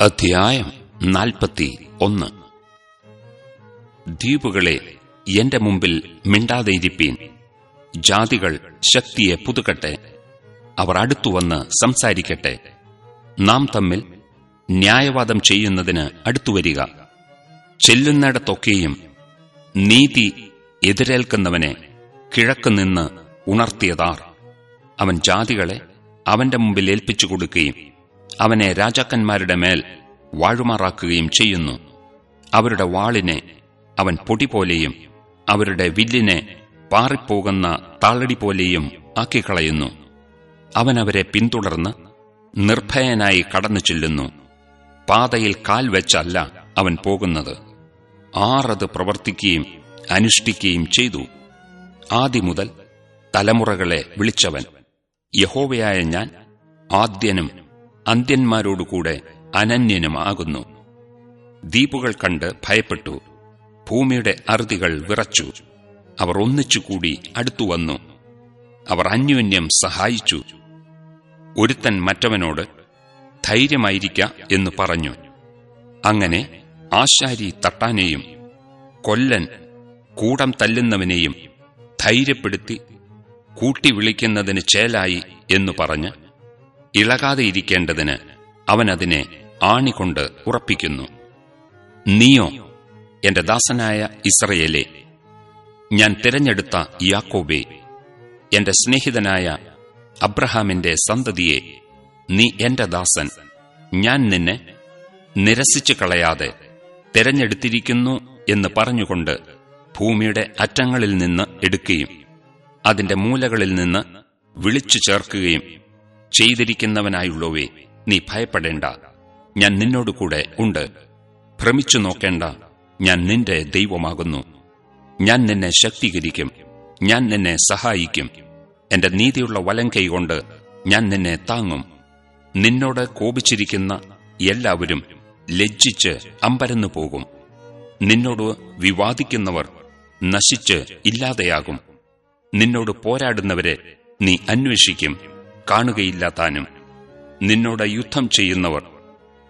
അധ്യായം നാൽപ്പത്തി ഒന്ന്. ദ്വീപുകളെ എന്റെ മുമ്പിൽ മിണ്ടാതെയിരിപ്പീൻ. ജാതികൾ ശക്തിയെ പുതുക്കട്ടെ. അവർ അടുത്തുവന്ന് സംസാരിക്കട്ടെ. നാം തമ്മിൽ ന്യായവാദം ചെയ്യുന്നതിന് അടുത്തുവരിക ചെല്ലുന്നിടത്തൊക്കെയും നീതി എതിരേൽക്കുന്നവനെ കിഴക്കുനിന്ന് ഉണർത്തിയതാർ. അവൻ ജാതികളെ അവന്റെ മുമ്പിൽ ഏൽപ്പിച്ചു കൊടുക്കുകയും അവനെ രാജാക്കന്മാരുടെ മേൽ വാഴുമാറാക്കുകയും ചെയ്യുന്നു. അവരുടെ വാളിനെ അവൻ പൊടിപോലെയും അവരുടെ വില്ലിനെ പാറിപ്പോകുന്ന താളടി പോലെയും ആക്കിക്കളയുന്നു അവരെ പിന്തുടർന്ന് നിർഭയനായി കടന്നു ചെല്ലുന്നു. പാതയിൽ കാൽ വെച്ചല്ല അവൻ പോകുന്നത്. ആറത് പ്രവർത്തിക്കുകയും അനുഷ്ഠിക്കുകയും ചെയ്തു. ആദ്യമുതൽ തലമുറകളെ വിളിച്ചവൻ. യഹോവയായ ഞാൻ ആദ്യനും അന്ത്യന്മാരോടുകൂടെ അനന്യനുമാകുന്നു. ദ്വീപുകൾ കണ്ട് ഭയപ്പെട്ടു. ഭൂമിയുടെ അറുതികൾ വിറച്ചു. അവർ ഒന്നിച്ചുകൂടി അടുത്തുവന്നു അവർ അന്യോന്യം സഹായിച്ചു. ഒരുത്തൻ മറ്റവനോട് ധൈര്യമായിരിക്ക എന്ന് പറഞ്ഞു. അങ്ങനെ ആശാരി തട്ടാനെയും കൊല്ലൻ കൂടം തല്ലുന്നവനെയും ധൈര്യപ്പെടുത്തി കൂട്ടി വിളിക്കുന്നതിന് ചേലായി എന്നു പറഞ്ഞ് ഇളകാതെ ഇരിക്കേണ്ടതിന് അവനതിനെ ആണികൊണ്ട് ഉറപ്പിക്കുന്നു. നീയോ എന്റെ ദാസനായ ഇസ്രയേലെ ഞാൻ തിരഞ്ഞെടുത്ത യാക്കോബെ എന്റെ സ്നേഹിതനായ അബ്രഹാമിന്റെ സന്തതിയെ നീ എന്റെ ദാസൻ. ഞാൻ നിന്നെ നിരസിച്ചു കളയാതെ തിരഞ്ഞെടുത്തിരിക്കുന്നു എന്ന് പറഞ്ഞുകൊണ്ട് ഭൂമിയുടെ അറ്റങ്ങളിൽ നിന്ന് എടുക്കുകയും അതിന്റെ മൂലകളിൽ നിന്ന് വിളിച്ചു ചേർക്കുകയും ചെയ്തിരിക്കുന്നവനായുള്ളവേ നീ ഭയപ്പെടേണ്ട. ഞാൻ നിന്നോടുകൂടെ ഉണ്ട്. ഭ്രമിച്ചു നോക്കേണ്ട. ഞാൻ നിന്റെ ദൈവമാകുന്നു. ഞാൻ നിന്നെ ശക്തീകരിക്കും. ഞാൻ നിന്നെ സഹായിക്കും. എന്റെ നീതിയുള്ള വലം കൈകൊണ്ട് ഞാൻ നിന്നെ താങ്ങും. നിന്നോട് കോപിച്ചിരിക്കുന്ന എല്ലാവരും ലജ്ജിച്ച് അമ്പരന്നു പോകും. നിന്നോട് വിവാദിക്കുന്നവർ നശിച്ച് ഇല്ലാതെയാകും. നിന്നോട് പോരാടുന്നവരെ നീ അന്വേഷിക്കും. കാണുകയില്ല താനും നിന്നോട് യുദ്ധം ചെയ്യുന്നവർ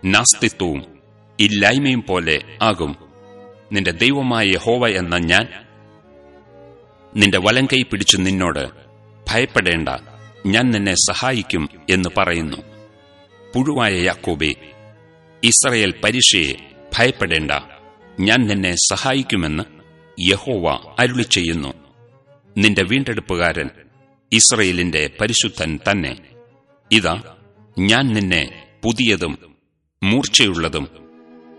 നാസ്തിത്വവും ഇല്ലായ്മയും പോലെ ആകും. നിന്റെ ദൈവമായ ഹോവ എന്ന ഞാൻ നിന്റെ വലം കൈ പിടിച്ചു നിന്നോട് ഭയപ്പെടേണ്ട. ഞാൻ നിന്നെ സഹായിക്കും എന്ന് പറയുന്നു. പുഴുവായ യാക്കോബെ ഇസ്രയേൽ പരീക്ഷയെ ഭയപ്പെടേണ്ട. ഞാൻ നിന്നെ സഹായിക്കുമെന്ന് യഹോവ അരുളി ചെയ്യുന്നു നിന്റെ വീണ്ടെടുപ്പുകാരൻ ഇസ്രയേലിന്റെ പരിശുദ്ധൻ തന്നെ. ഇതാ ഞാൻ നിന്നെ പുതിയതും മൂർച്ചയുള്ളതും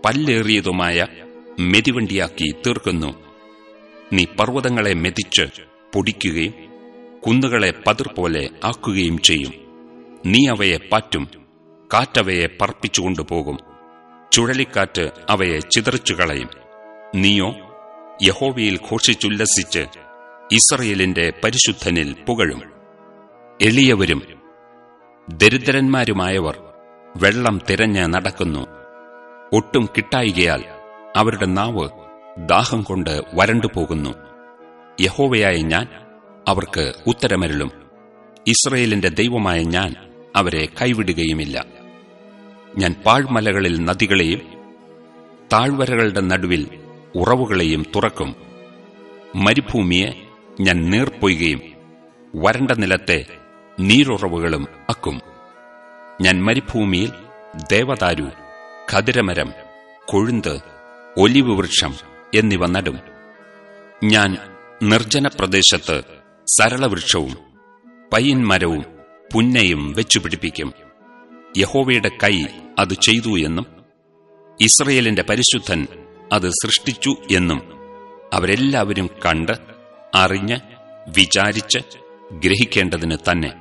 പല്ലേറിയതുമായ മെതിവണ്ടിയാക്കി തീർക്കുന്നു. നീ പർവതങ്ങളെ മെതിച്ച് പൊടിക്കുകയും കുന്നുകളെ പതിർ പോലെ ആക്കുകയും ചെയ്യും. നീ അവയെ പാറ്റും കാറ്റവയെ പറപ്പിച്ചുകൊണ്ടുപോകും ചുഴലിക്കാറ്റ് അവയെ ചിതറിച്ചു കളയും നീയോ യഹോവയിൽ ഘോഷിച്ചുല്ലസിച്ച് ഇസ്രയേലിന്റെ പരിശുദ്ധനിൽ പുകഴും. എളിയവരും ദരിദ്രന്മാരുമായവർ വെള്ളം തിരഞ്ഞ് നടക്കുന്നു. ഒട്ടും കിട്ടായികയാൽ അവരുടെ നാവ് ദാഹം കൊണ്ട് വരണ്ടുപോകുന്നു യഹോവയായ ഞാൻ അവർക്ക് ഉത്തരമരുളും. ഇസ്രയേലിന്റെ ദൈവമായ ഞാൻ അവരെ കൈവിടുകയുമില്ല. ഞാൻ പാഴ്മലകളിൽ നദികളെയും താഴ്വരകളുടെ നടുവിൽ ഉറവുകളെയും തുറക്കും. മരുഭൂമിയെ ഞാൻ നീർപ്പൊയ്കയും വരണ്ട നിലത്തെ നീരുറവുകളും അക്കും. ഞാൻ മരുഭൂമിയിൽ ദേവദാരു ഖതിരമരം കൊഴുന്ത് ഒലിവ് വൃക്ഷം എന്നിവ നടും. ഞാൻ നിർജന പ്രദേശത്ത് സരളവൃക്ഷവും പയ്യന്മരവും പുന്നയും വെച്ചുപിടിപ്പിക്കും. യഹോവയുടെ കൈ അത് ചെയ്തു എന്നും ഇസ്രയേലിന്റെ പരിശുദ്ധൻ അത് സൃഷ്ടിച്ചു എന്നും അവരെല്ലാവരും കണ്ട് അറിഞ്ഞ് വിചാരിച്ച് ഗ്രഹിക്കേണ്ടതിന് തന്നെ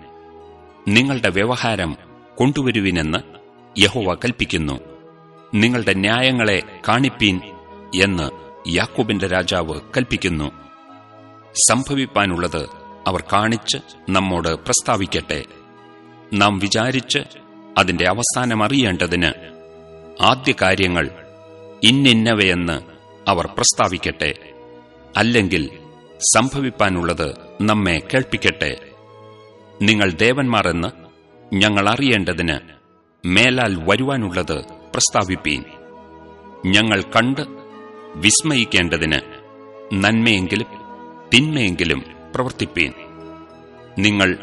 നിങ്ങളുടെ വ്യവഹാരം കൊണ്ടുവരുവിനെന്ന് യഹോവ കൽപ്പിക്കുന്നു. നിങ്ങളുടെ ന്യായങ്ങളെ കാണിപ്പീൻ എന്ന് യാക്കോബിന്റെ രാജാവ് കൽപ്പിക്കുന്നു. സംഭവിപ്പാനുള്ളത് അവർ കാണിച്ച് നമ്മോട് പ്രസ്താവിക്കട്ടെ. നാം വിചാരിച്ച് അതിന്റെ അവസാനം അറിയേണ്ടതിന് ആദ്യ കാര്യങ്ങൾ ഇന്നിന്നവയെന്ന് അവർ പ്രസ്താവിക്കട്ടെ. അല്ലെങ്കിൽ സംഭവിപ്പാനുള്ളത് നമ്മെ കേൾപ്പിക്കട്ടെ. നിങ്ങൾ ദേവന്മാരെന്ന് ഞങ്ങൾ അറിയേണ്ടതിന് മേലാൽ വരുവാനുള്ളത് പ്രസ്താവിപ്പീൻ. ഞങ്ങൾ കണ്ട് വിസ്മയിക്കേണ്ടതിന് നന്മയെങ്കിലും തിന്മയെങ്കിലും പ്രവർത്തിപ്പീൻ. നിങ്ങൾ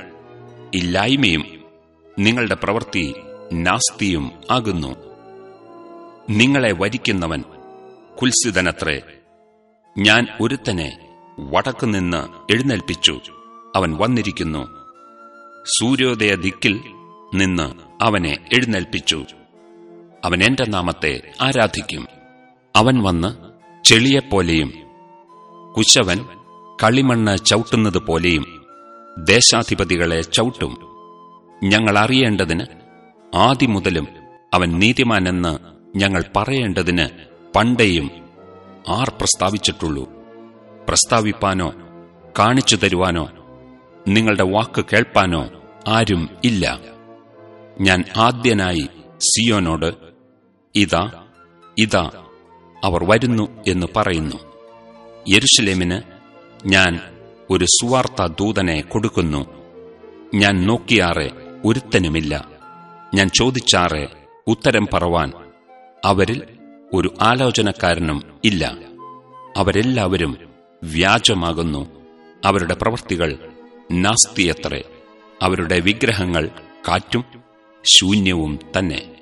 ഇല്ലായ്മയും നിങ്ങളുടെ പ്രവൃത്തി നാസ്തിയും ആകുന്നു. നിങ്ങളെ വരിക്കുന്നവൻ കുൽസിതനത്രേ. ഞാൻ ഒരുത്തനെ വടക്കുനിന്ന് എഴുന്നേൽപ്പിച്ചു. അവൻ വന്നിരിക്കുന്നു. സൂര്യോദയ ദിക്കിൽ നിന്ന് അവനെ എഴുന്നേൽപ്പിച്ചു. അവൻ എന്റെ നാമത്തെ ആരാധിക്കും. അവൻ വന്ന് ചെളിയെപ്പോലെയും കുശവൻ കളിമണ്ണ് ചവിട്ടുന്നത് പോലെയും ദേശാധിപതികളെ ചവിട്ടും. ഞങ്ങൾ അറിയേണ്ടതിന് ആദിമുതലും അവൻ നീതിമാനെന്ന് ഞങ്ങൾ പറയേണ്ടതിന് പണ്ടേയും ആർ പ്രസ്താവിച്ചിട്ടുള്ളൂ. പ്രസ്താവിപ്പാനോ കാണിച്ചു തരുവാനോ നിങ്ങളുടെ വാക്ക് കേൾപ്പാനോ ആരും ഇല്ല. ഞാൻ ആദ്യനായി സിയോനോട് ഇതാ ഇതാ അവർ വരുന്നു എന്ന് പറയുന്നു. യെരുഷലേമിന് ഞാൻ ഒരു സുവാർത്ത ദൂതനെ കൊടുക്കുന്നു. ഞാൻ നോക്കിയാറെ ഒരുത്തനുമില്ല. ഞാൻ ചോദിച്ചാറെ ഉത്തരം പറവാൻ അവരിൽ ഒരു ആലോചനക്കാരനും ഇല്ല. അവരെല്ലാവരും വ്യാജമാകുന്നു. അവരുടെ പ്രവൃത്തികൾ നാസ്തിയത്രേ. അവരുടെ വിഗ്രഹങ്ങൾ കാറ്റും ശൂന്യവും തന്നെ.